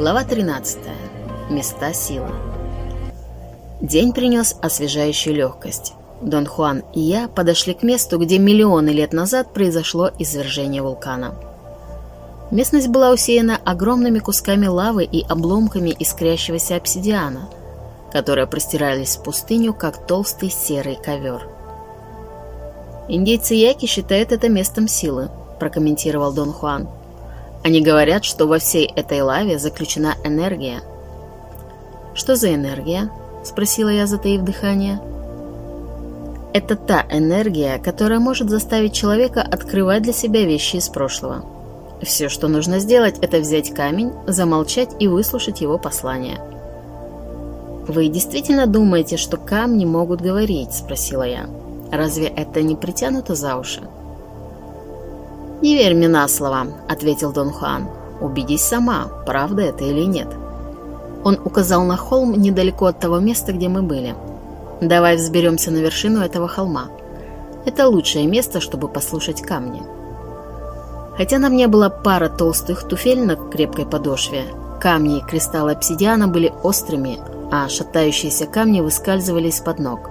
Глава 13. Места силы. День принес освежающую легкость. Дон Хуан и я подошли к месту, где миллионы лет назад произошло извержение вулкана. Местность была усеяна огромными кусками лавы и обломками искрящегося обсидиана, которые простирались в пустыню, как толстый серый ковер. «Индейцы Яки считают это местом силы», – прокомментировал Дон Хуан. «Они говорят, что во всей этой лаве заключена энергия». «Что за энергия?» – спросила я, затаив дыхание. «Это та энергия, которая может заставить человека открывать для себя вещи из прошлого. Все, что нужно сделать, это взять камень, замолчать и выслушать его послание». «Вы действительно думаете, что камни могут говорить?» – спросила я. «Разве это не притянуто за уши?» «Не верь мне на слово», – ответил Дон Хуан. «Убедись сама, правда это или нет». Он указал на холм недалеко от того места, где мы были. «Давай взберемся на вершину этого холма. Это лучшее место, чтобы послушать камни». Хотя на мне была пара толстых туфель на крепкой подошве, камни и кристаллы обсидиана были острыми, а шатающиеся камни выскальзывали из-под ног.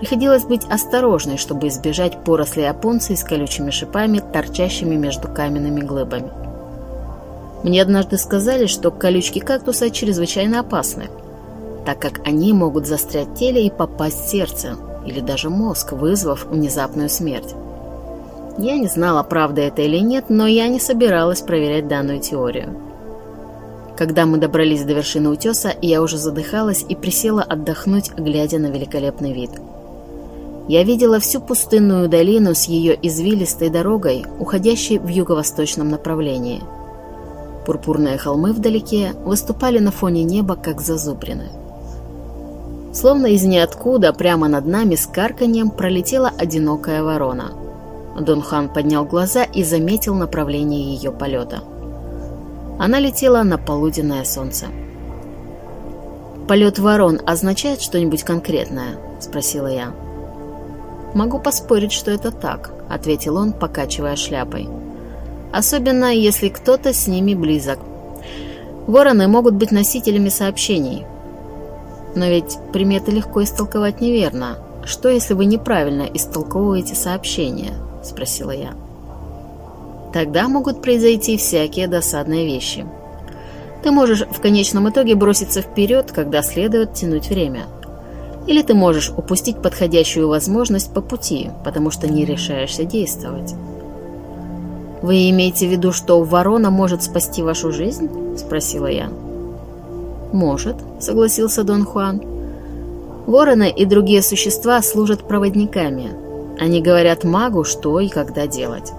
Приходилось быть осторожной, чтобы избежать поросли опунции с колючими шипами, торчащими между каменными глыбами. Мне однажды сказали, что колючки кактуса чрезвычайно опасны, так как они могут застрять в теле и попасть в сердце или даже мозг, вызвав внезапную смерть. Я не знала, правда это или нет, но я не собиралась проверять данную теорию. Когда мы добрались до вершины утеса, я уже задыхалась и присела отдохнуть, глядя на великолепный вид. Я видела всю пустынную долину с ее извилистой дорогой, уходящей в юго-восточном направлении – Пурпурные холмы вдалеке выступали на фоне неба, как зазубрины. Словно из ниоткуда прямо над нами с карканьем пролетела одинокая ворона. Дон Хан поднял глаза и заметил направление ее полета. Она летела на полуденное солнце. «Полет ворон означает что-нибудь конкретное?» – спросила я. «Могу поспорить, что это так», – ответил он, покачивая шляпой особенно если кто-то с ними близок. Вороны могут быть носителями сообщений. Но ведь приметы легко истолковать неверно. Что, если вы неправильно истолковываете сообщения? Спросила я. Тогда могут произойти всякие досадные вещи. Ты можешь в конечном итоге броситься вперед, когда следует тянуть время. Или ты можешь упустить подходящую возможность по пути, потому что не решаешься действовать. «Вы имеете в виду, что ворона может спасти вашу жизнь?» – спросила я. «Может», – согласился Дон Хуан. «Вороны и другие существа служат проводниками. Они говорят магу, что и когда делать.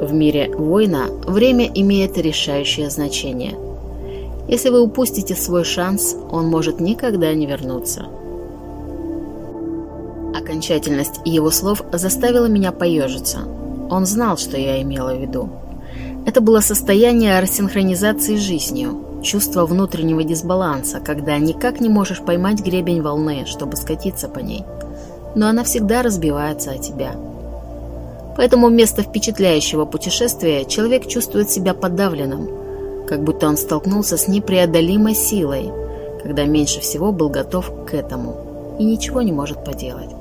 В мире воина время имеет решающее значение. Если вы упустите свой шанс, он может никогда не вернуться». Окончательность его слов заставила меня поежиться – он знал, что я имела в виду. Это было состояние рассинхронизации с жизнью, чувство внутреннего дисбаланса, когда никак не можешь поймать гребень волны, чтобы скатиться по ней. Но она всегда разбивается о тебя. Поэтому вместо впечатляющего путешествия человек чувствует себя подавленным, как будто он столкнулся с непреодолимой силой, когда меньше всего был готов к этому и ничего не может поделать.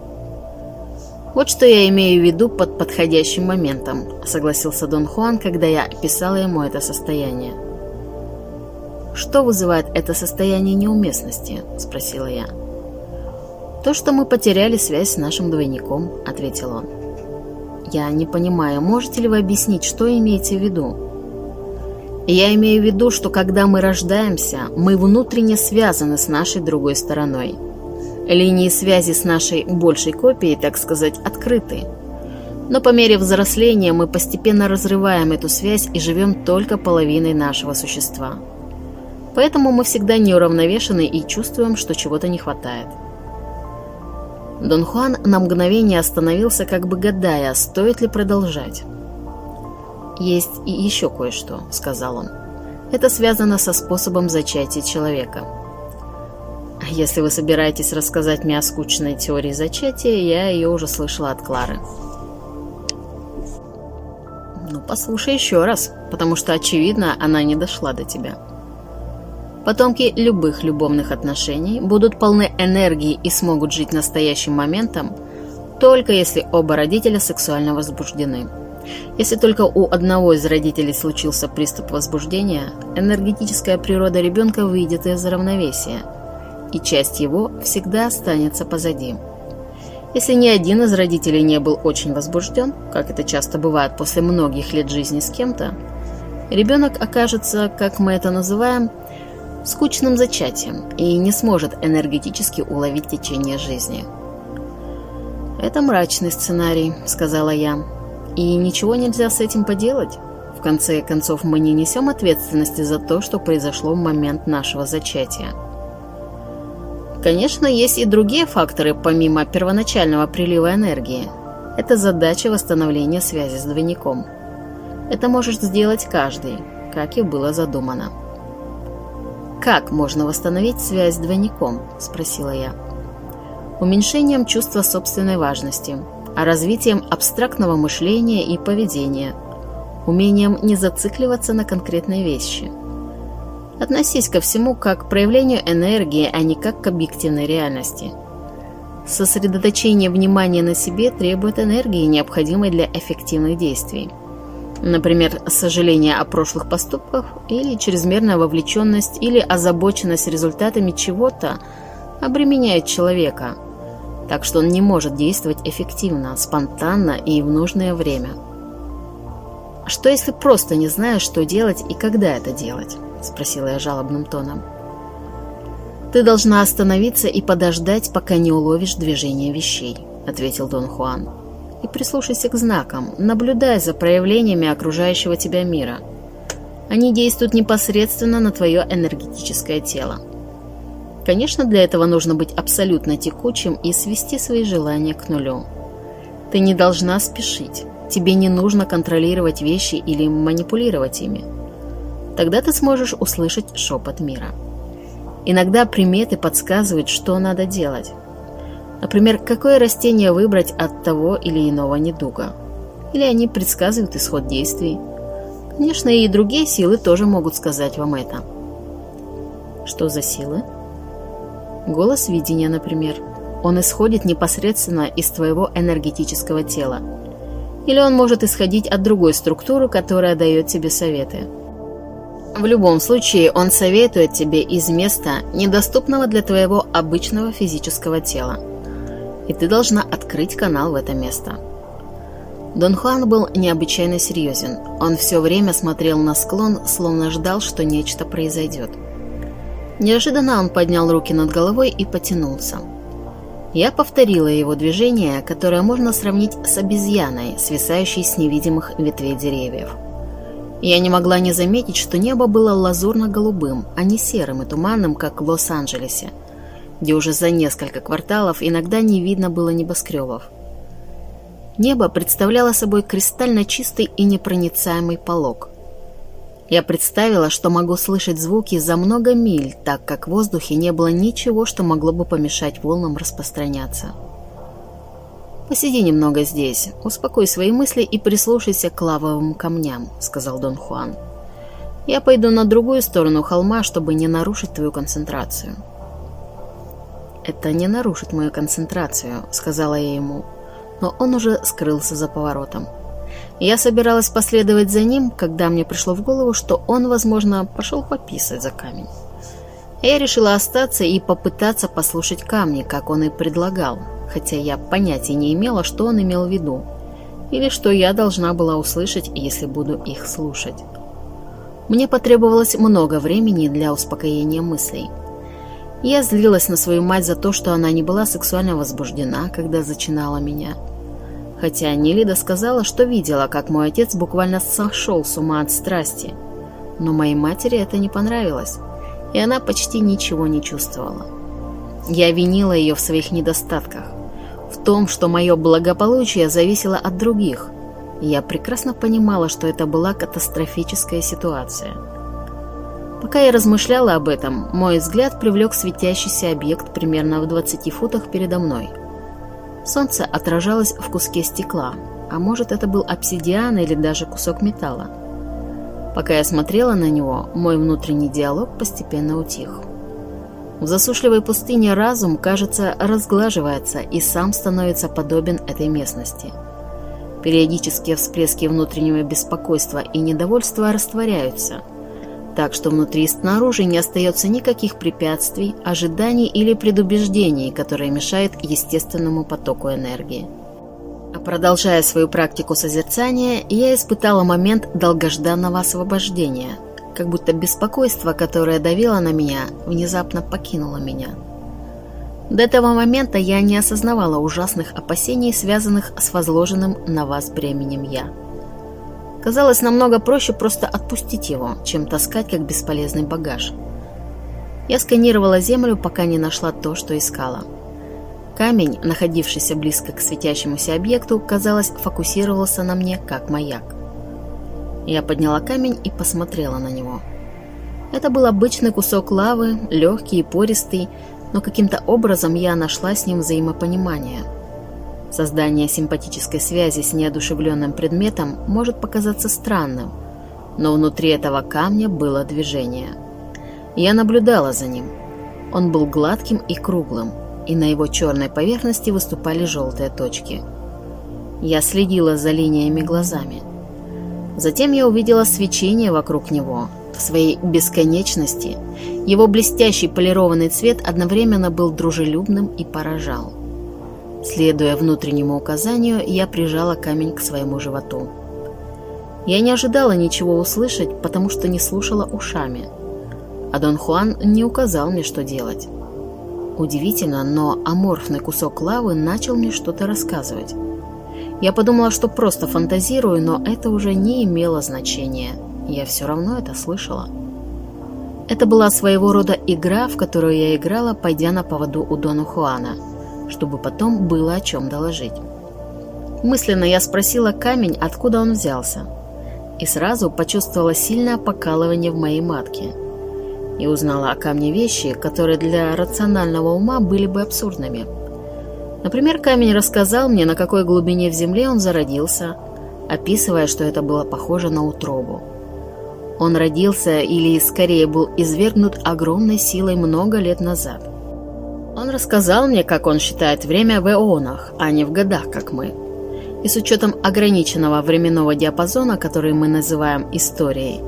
«Вот что я имею в виду под подходящим моментом», — согласился Дон Хуан, когда я описала ему это состояние. «Что вызывает это состояние неуместности?» — спросила я. «То, что мы потеряли связь с нашим двойником», — ответил он. «Я не понимаю, можете ли вы объяснить, что имеете в виду?» «Я имею в виду, что когда мы рождаемся, мы внутренне связаны с нашей другой стороной». Линии связи с нашей большей копией, так сказать, открыты. Но по мере взросления мы постепенно разрываем эту связь и живем только половиной нашего существа. Поэтому мы всегда неуравновешены и чувствуем, что чего-то не хватает. Дон Хуан на мгновение остановился, как бы гадая, стоит ли продолжать. «Есть и еще кое-что», — сказал он. «Это связано со способом зачатия человека». Если вы собираетесь рассказать мне о скучной теории зачатия, я ее уже слышала от Клары. Ну, послушай еще раз, потому что, очевидно, она не дошла до тебя. Потомки любых любовных отношений будут полны энергии и смогут жить настоящим моментом, только если оба родителя сексуально возбуждены. Если только у одного из родителей случился приступ возбуждения, энергетическая природа ребенка выйдет из равновесия, и часть его всегда останется позади. Если ни один из родителей не был очень возбужден, как это часто бывает после многих лет жизни с кем-то, ребенок окажется, как мы это называем, скучным зачатием и не сможет энергетически уловить течение жизни. «Это мрачный сценарий», — сказала я. «И ничего нельзя с этим поделать. В конце концов, мы не несем ответственности за то, что произошло в момент нашего зачатия». Конечно, есть и другие факторы, помимо первоначального прилива энергии. Это задача восстановления связи с двойником. Это может сделать каждый, как и было задумано. «Как можно восстановить связь с двойником?» – спросила я. Уменьшением чувства собственной важности, а развитием абстрактного мышления и поведения, умением не зацикливаться на конкретной вещи. Относись ко всему как к проявлению энергии, а не как к объективной реальности. Сосредоточение внимания на себе требует энергии, необходимой для эффективных действий. Например, сожаление о прошлых поступках или чрезмерная вовлеченность или озабоченность результатами чего-то обременяет человека, так что он не может действовать эффективно, спонтанно и в нужное время. «Что если просто не знаешь, что делать и когда это делать?» – спросила я жалобным тоном. «Ты должна остановиться и подождать, пока не уловишь движение вещей», – ответил Дон Хуан и прислушайся к знакам, наблюдай за проявлениями окружающего тебя мира. Они действуют непосредственно на твое энергетическое тело. Конечно, для этого нужно быть абсолютно текучим и свести свои желания к нулю. Ты не должна спешить. Тебе не нужно контролировать вещи или манипулировать ими. Тогда ты сможешь услышать шепот мира. Иногда приметы подсказывают, что надо делать. Например, какое растение выбрать от того или иного недуга. Или они предсказывают исход действий. Конечно, и другие силы тоже могут сказать вам это. Что за силы? Голос видения, например. Он исходит непосредственно из твоего энергетического тела. Или он может исходить от другой структуры, которая дает тебе советы. В любом случае, он советует тебе из места, недоступного для твоего обычного физического тела и ты должна открыть канал в это место. Дон Хуан был необычайно серьезен. Он все время смотрел на склон, словно ждал, что нечто произойдет. Неожиданно он поднял руки над головой и потянулся. Я повторила его движение, которое можно сравнить с обезьяной, свисающей с невидимых ветвей деревьев. Я не могла не заметить, что небо было лазурно-голубым, а не серым и туманным, как в Лос-Анджелесе – где уже за несколько кварталов иногда не видно было небоскребов. Небо представляло собой кристально чистый и непроницаемый полог. Я представила, что могу слышать звуки за много миль, так как в воздухе не было ничего, что могло бы помешать волнам распространяться. «Посиди немного здесь, успокой свои мысли и прислушайся к лавовым камням», — сказал Дон Хуан. «Я пойду на другую сторону холма, чтобы не нарушить твою концентрацию». «Это не нарушит мою концентрацию», — сказала я ему. Но он уже скрылся за поворотом. Я собиралась последовать за ним, когда мне пришло в голову, что он, возможно, пошел пописать за камень. Я решила остаться и попытаться послушать камни, как он и предлагал, хотя я понятия не имела, что он имел в виду, или что я должна была услышать, если буду их слушать. Мне потребовалось много времени для успокоения мыслей. Я злилась на свою мать за то, что она не была сексуально возбуждена, когда зачинала меня. Хотя Нелида сказала, что видела, как мой отец буквально сошел с ума от страсти. Но моей матери это не понравилось, и она почти ничего не чувствовала. Я винила ее в своих недостатках, в том, что мое благополучие зависело от других. Я прекрасно понимала, что это была катастрофическая ситуация – Пока я размышляла об этом, мой взгляд привлек светящийся объект примерно в 20 футах передо мной. Солнце отражалось в куске стекла, а может это был обсидиан или даже кусок металла. Пока я смотрела на него, мой внутренний диалог постепенно утих. В засушливой пустыне разум, кажется, разглаживается и сам становится подобен этой местности. Периодические всплески внутреннего беспокойства и недовольства растворяются, так что внутри и снаружи не остается никаких препятствий, ожиданий или предубеждений, которые мешают естественному потоку энергии. Продолжая свою практику созерцания, я испытала момент долгожданного освобождения, как будто беспокойство, которое давило на меня, внезапно покинуло меня. До этого момента я не осознавала ужасных опасений, связанных с возложенным на вас бременем «я». Казалось намного проще просто отпустить его, чем таскать как бесполезный багаж. Я сканировала землю, пока не нашла то, что искала – Камень, находившийся близко к светящемуся объекту, казалось, фокусировался на мне, как маяк. Я подняла камень и посмотрела на него. Это был обычный кусок лавы, легкий и пористый, но каким-то образом я нашла с ним взаимопонимание. Создание симпатической связи с неодушевленным предметом может показаться странным, но внутри этого камня было движение. Я наблюдала за ним. Он был гладким и круглым, и на его черной поверхности выступали желтые точки. Я следила за линиями глазами. Затем я увидела свечение вокруг него. В своей бесконечности его блестящий полированный цвет одновременно был дружелюбным и поражал. Следуя внутреннему указанию, я прижала камень к своему животу. Я не ожидала ничего услышать, потому что не слушала ушами. А Дон Хуан не указал мне, что делать. Удивительно, но аморфный кусок лавы начал мне что-то рассказывать. Я подумала, что просто фантазирую, но это уже не имело значения. Я все равно это слышала. Это была своего рода игра, в которую я играла, пойдя на поводу у Дона Хуана, чтобы потом было о чем доложить. Мысленно я спросила камень, откуда он взялся, и сразу почувствовала сильное покалывание в моей матке – и узнала о камне вещи, которые для рационального ума были бы абсурдными. Например, камень рассказал мне, на какой глубине в земле он зародился, описывая, что это было похоже на утробу. Он родился или, скорее, был извергнут огромной силой много лет назад. Он рассказал мне, как он считает время в эонах, а не в годах, как мы. И с учетом ограниченного временного диапазона, который мы называем историей,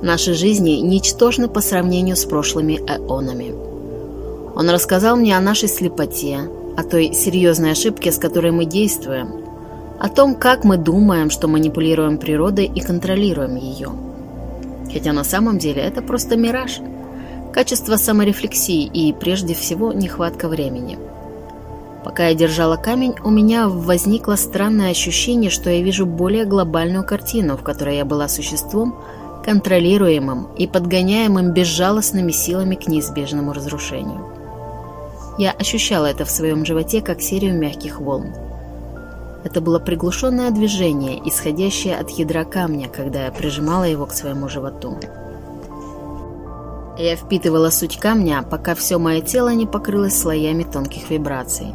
Наши жизни ничтожны по сравнению с прошлыми эонами. Он рассказал мне о нашей слепоте, о той серьезной ошибке, с которой мы действуем, о том, как мы думаем, что манипулируем природой и контролируем ее. Хотя на самом деле это просто мираж, качество саморефлексии и, прежде всего, нехватка времени. Пока я держала камень, у меня возникло странное ощущение, что я вижу более глобальную картину, в которой я была существом, контролируемым и подгоняемым безжалостными силами к неизбежному разрушению. Я ощущала это в своем животе как серию мягких волн. Это было приглушенное движение, исходящее от ядра камня, когда я прижимала его к своему животу. Я впитывала суть камня, пока все мое тело не покрылось слоями тонких вибраций.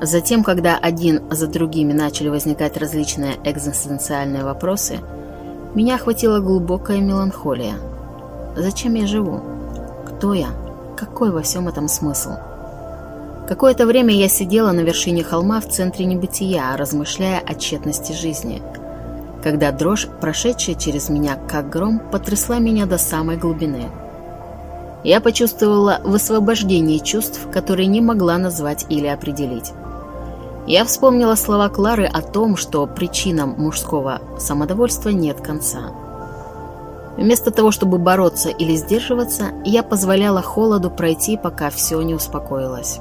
Затем, когда один за другими начали возникать различные экзистенциальные вопросы – меня охватила глубокая меланхолия. Зачем я живу? Кто я? Какой во всем этом смысл? Какое-то время я сидела на вершине холма в центре небытия, размышляя о тщетности жизни. Когда дрожь, прошедшая через меня как гром, потрясла меня до самой глубины. Я почувствовала высвобождение чувств, которые не могла назвать или определить. Я вспомнила слова Клары о том, что причинам мужского самодовольства нет конца. Вместо того, чтобы бороться или сдерживаться, я позволяла холоду пройти, пока все не успокоилось.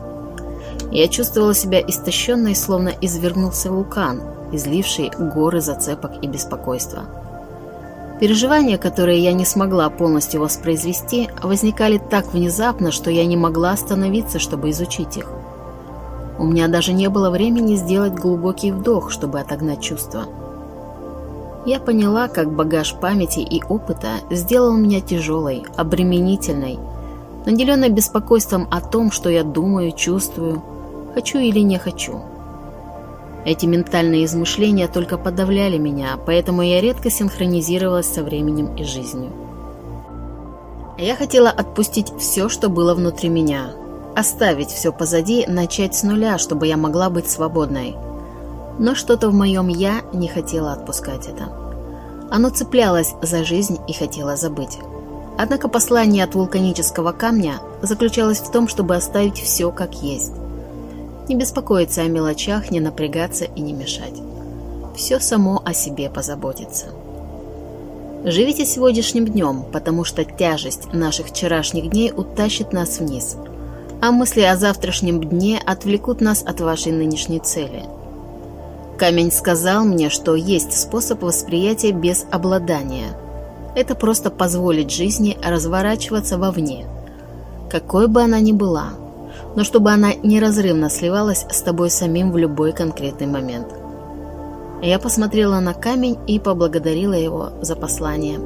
Я чувствовала себя истощенной, словно извернулся вулкан, изливший горы зацепок и беспокойства. Переживания, которые я не смогла полностью воспроизвести, возникали так внезапно, что я не могла остановиться, чтобы изучить их. У меня даже не было времени сделать глубокий вдох, чтобы отогнать чувства. Я поняла, как багаж памяти и опыта сделал меня тяжелой, обременительной, наделенной беспокойством о том, что я думаю, чувствую, хочу или не хочу. Эти ментальные измышления только подавляли меня, поэтому я редко синхронизировалась со временем и жизнью. Я хотела отпустить все, что было внутри меня, оставить все позади, начать с нуля, чтобы я могла быть свободной. Но что-то в моем «я» не хотело отпускать это. Оно цеплялось за жизнь и хотело забыть. Однако послание от вулканического камня заключалось в том, чтобы оставить все как есть. Не беспокоиться о мелочах, не напрягаться и не мешать. Все само о себе позаботится. Живите сегодняшним днем, потому что тяжесть наших вчерашних дней утащит нас вниз, а мысли о завтрашнем дне отвлекут нас от вашей нынешней цели. Камень сказал мне, что есть способ восприятия без обладания. Это просто позволить жизни разворачиваться вовне, какой бы она ни была, но чтобы она неразрывно сливалась с тобой самим в любой конкретный момент. Я посмотрела на камень и поблагодарила его за послание.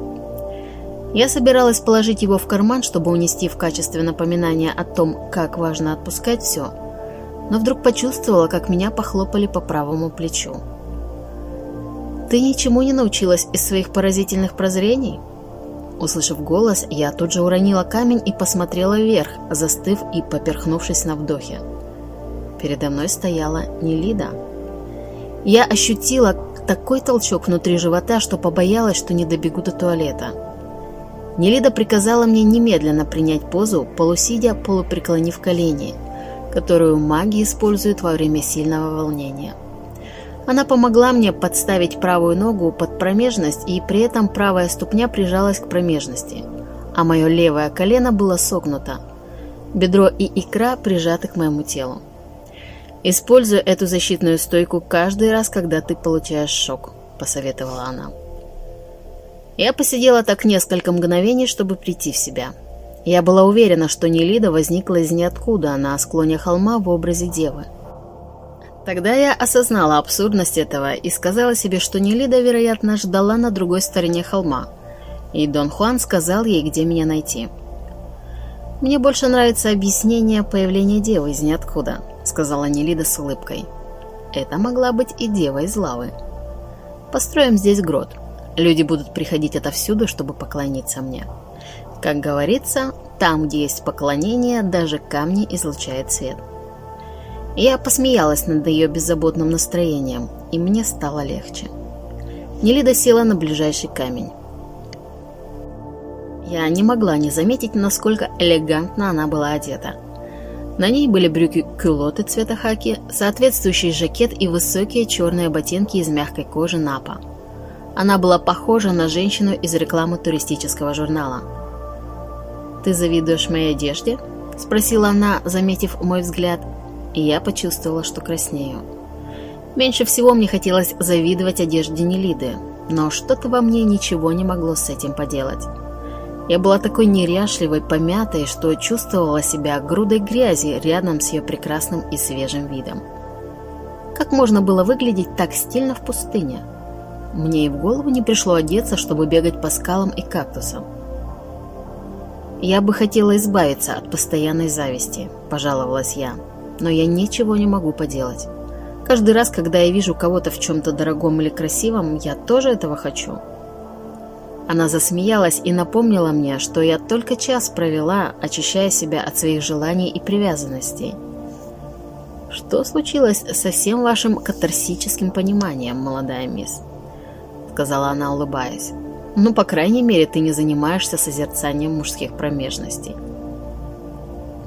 Я собиралась положить его в карман, чтобы унести в качестве напоминания о том, как важно отпускать все, но вдруг почувствовала, как меня похлопали по правому плечу. «Ты ничему не научилась из своих поразительных прозрений?» Услышав голос, я тут же уронила камень и посмотрела вверх, застыв и поперхнувшись на вдохе. Передо мной стояла Нелида. Я ощутила такой толчок внутри живота, что побоялась, что не добегу до туалета. Нелида приказала мне немедленно принять позу, полусидя, полупреклонив колени, которую маги используют во время сильного волнения. Она помогла мне подставить правую ногу под промежность, и при этом правая ступня прижалась к промежности, а мое левое колено было согнуто. Бедро и икра прижаты к моему телу. «Используй эту защитную стойку каждый раз, когда ты получаешь шок», — посоветовала она. Я посидела так несколько мгновений, чтобы прийти в себя. Я была уверена, что Нелида возникла из ниоткуда на склоне холма в образе девы. Тогда я осознала абсурдность этого и сказала себе, что Нелида, вероятно, ждала на другой стороне холма, и Дон Хуан сказал ей, где меня найти. Мне больше нравится объяснение появления девы из ниоткуда –— сказала Нелида с улыбкой. «Это могла быть и дева из лавы. Построим здесь грот. Люди будут приходить отовсюду, чтобы поклониться мне. Как говорится, там, где есть поклонение, даже камни излучают свет». Я посмеялась над ее беззаботным настроением, и мне стало легче. Нелида села на ближайший камень. Я не могла не заметить, насколько элегантно она была одета. На ней были брюки-кюлоты цвета хаки, соответствующий жакет и высокие черные ботинки из мягкой кожи Напа. Она была похожа на женщину из рекламы туристического журнала. «Ты завидуешь моей одежде?» – спросила она, заметив мой взгляд, и я почувствовала, что краснею. Меньше всего мне хотелось завидовать одежде Нелиды, но что-то во мне ничего не могло с этим поделать. Я была такой неряшливой, помятой, что чувствовала себя грудой грязи рядом с ее прекрасным и свежим видом. Как можно было выглядеть так стильно в пустыне? Мне и в голову не пришло одеться, чтобы бегать по скалам и кактусам. «Я бы хотела избавиться от постоянной зависти», – пожаловалась я, – «но я ничего не могу поделать. Каждый раз, когда я вижу кого-то в чем-то дорогом или красивом, я тоже этого хочу». Она засмеялась и напомнила мне, что я только час провела, очищая себя от своих желаний и привязанностей. «Что случилось со всем вашим катарсическим пониманием, молодая мисс?» Сказала она, улыбаясь. «Ну, по крайней мере, ты не занимаешься созерцанием мужских промежностей».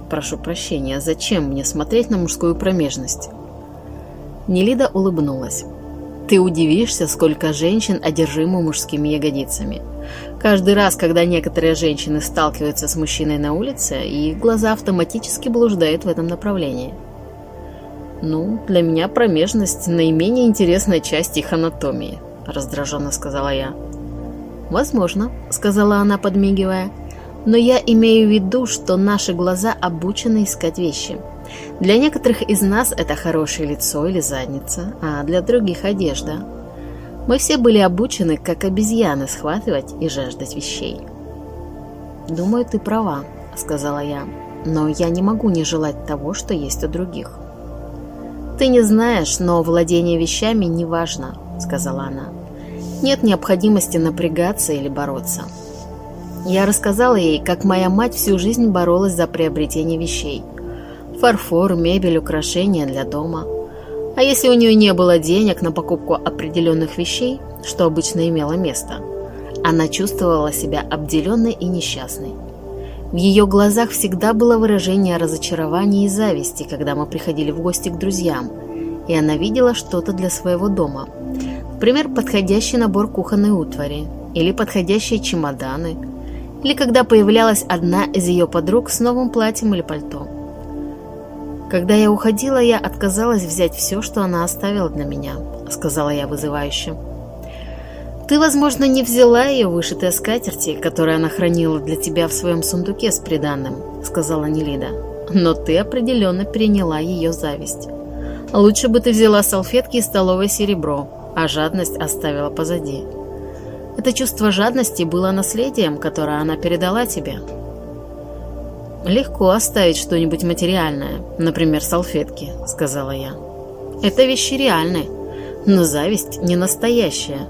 «Прошу прощения, зачем мне смотреть на мужскую промежность?» Нелида улыбнулась. Ты удивишься, сколько женщин одержимы мужскими ягодицами. Каждый раз, когда некоторые женщины сталкиваются с мужчиной на улице, их глаза автоматически блуждают в этом направлении. «Ну, для меня промежность – наименее интересная часть их анатомии», – раздраженно сказала я. «Возможно», – сказала она, подмигивая, – «но я имею в виду, что наши глаза обучены искать вещи». Для некоторых из нас это хорошее лицо или задница, а для других одежда. Мы все были обучены, как обезьяны, схватывать и жаждать вещей. «Думаю, ты права», — сказала я, — «но я не могу не желать того, что есть у других». «Ты не знаешь, но владение вещами не важно», — сказала она. «Нет необходимости напрягаться или бороться». Я рассказала ей, как моя мать всю жизнь боролась за приобретение вещей. Фарфор, мебель, украшения для дома. А если у нее не было денег на покупку определенных вещей, что обычно имело место, она чувствовала себя обделенной и несчастной. В ее глазах всегда было выражение разочарования и зависти, когда мы приходили в гости к друзьям, и она видела что-то для своего дома. Например, подходящий набор кухонной утвари, или подходящие чемоданы, или когда появлялась одна из ее подруг с новым платьем или пальто. Когда я уходила, я отказалась взять все, что она оставила для меня, сказала я вызывающе. Ты, возможно, не взяла ее вышитые скатерти, которые она хранила для тебя в своем сундуке с приданным, сказала Нелида. Но ты определенно переняла ее зависть. Лучше бы ты взяла салфетки и столовое серебро, а жадность оставила позади. Это чувство жадности было наследием, которое она передала тебе. «Легко оставить что-нибудь материальное, например, салфетки», — сказала я. «Это вещи реальные, но зависть не настоящая,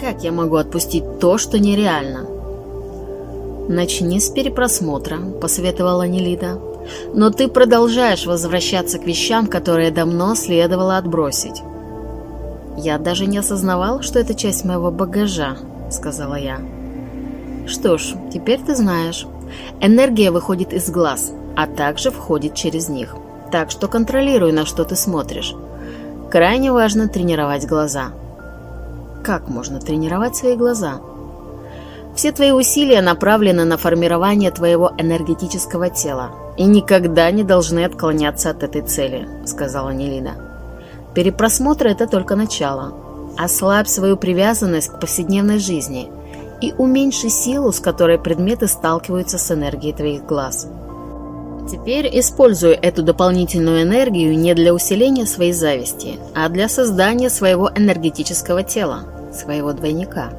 как я могу отпустить то, что нереально? Начни с перепросмотра, посоветовала Нелида. Но ты продолжаешь возвращаться к вещам, которые давно следовало отбросить. Я даже не осознавал, что это часть моего багажа, сказала я. Что ж, теперь ты знаешь. Энергия выходит из глаз, а также входит через них. Так что контролируй, на что ты смотришь. Крайне важно тренировать глаза. Как можно тренировать свои глаза? Все твои усилия направлены на формирование твоего энергетического тела и никогда не должны отклоняться от этой цели, сказала Нелида. Перепросмотр – это только начало. Ослабь свою привязанность к повседневной жизни и уменьши силу, с которой предметы сталкиваются с энергией твоих глаз. Теперь используй эту дополнительную энергию не для усиления своей зависти, а для создания своего энергетического тела своего двойника.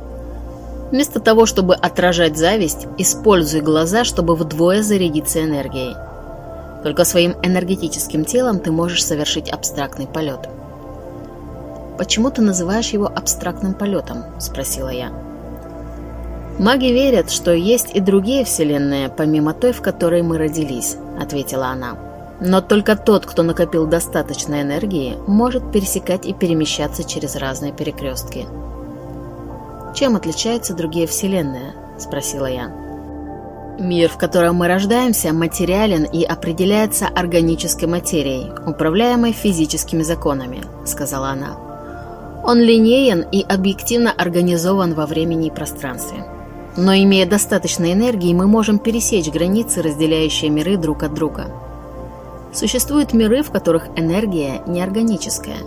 Вместо того, чтобы отражать зависть, используй глаза, чтобы вдвое зарядиться энергией. Только своим энергетическим телом ты можешь совершить абстрактный полет. «Почему ты называешь его абстрактным полетом?» – спросила я. «Маги верят, что есть и другие вселенные, помимо той, в которой мы родились», – ответила она. «Но только тот, кто накопил достаточно энергии, может пересекать и перемещаться через разные перекрестки». «Чем отличаются другие вселенные?» – спросила я. Мир, в котором мы рождаемся, материален и определяется органической материей, управляемой физическими законами, сказала она. Он линеен и объективно организован во времени и пространстве. Но имея достаточно энергии, мы можем пересечь границы, разделяющие миры друг от друга. Существуют миры, в которых энергия неорганическая,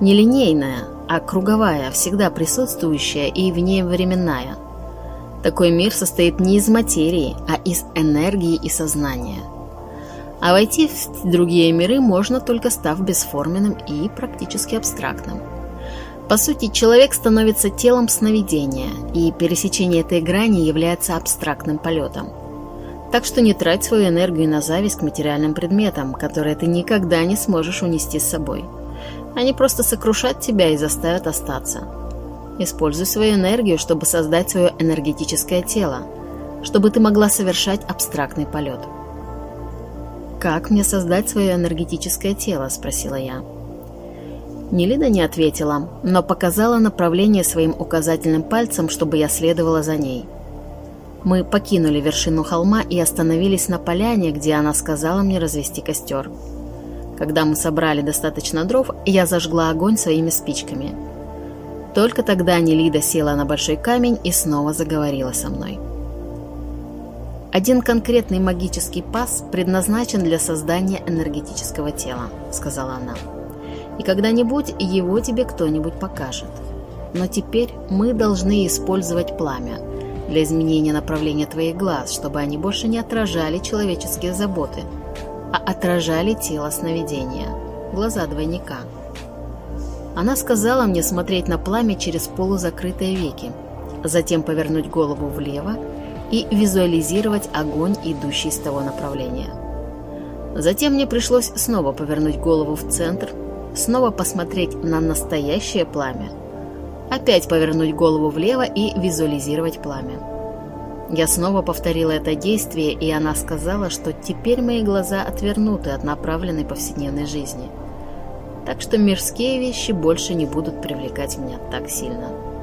нелинейная, а круговая, всегда присутствующая и вневременная. Такой мир состоит не из материи, а из энергии и сознания. А войти в другие миры можно только став бесформенным и практически абстрактным. По сути, человек становится телом сновидения, и пересечение этой грани является абстрактным полетом. Так что не трать свою энергию на зависть к материальным предметам, которые ты никогда не сможешь унести с собой – они просто сокрушат тебя и заставят остаться. Используй свою энергию, чтобы создать свое энергетическое тело, чтобы ты могла совершать абстрактный полет. «Как мне создать свое энергетическое тело?» – спросила я. Нелида не ответила, но показала направление своим указательным пальцем, чтобы я следовала за ней. Мы покинули вершину холма и остановились на поляне, где она сказала мне развести костер. Когда мы собрали достаточно дров, я зажгла огонь своими спичками. Только тогда Нелида села на большой камень и снова заговорила со мной. «Один конкретный магический пас предназначен для создания энергетического тела», — сказала она. «И когда-нибудь его тебе кто-нибудь покажет. Но теперь мы должны использовать пламя для изменения направления твоих глаз, чтобы они больше не отражали человеческие заботы, а отражали тело сновидения, глаза двойника. Она сказала мне смотреть на пламя через полузакрытые веки, затем повернуть голову влево и визуализировать огонь, идущий из того направления. Затем мне пришлось снова повернуть голову в центр, снова посмотреть на настоящее пламя, опять повернуть голову влево и визуализировать пламя. Я снова повторила это действие, и она сказала, что теперь мои глаза отвернуты от направленной повседневной жизни. Так что мирские вещи больше не будут привлекать меня так сильно.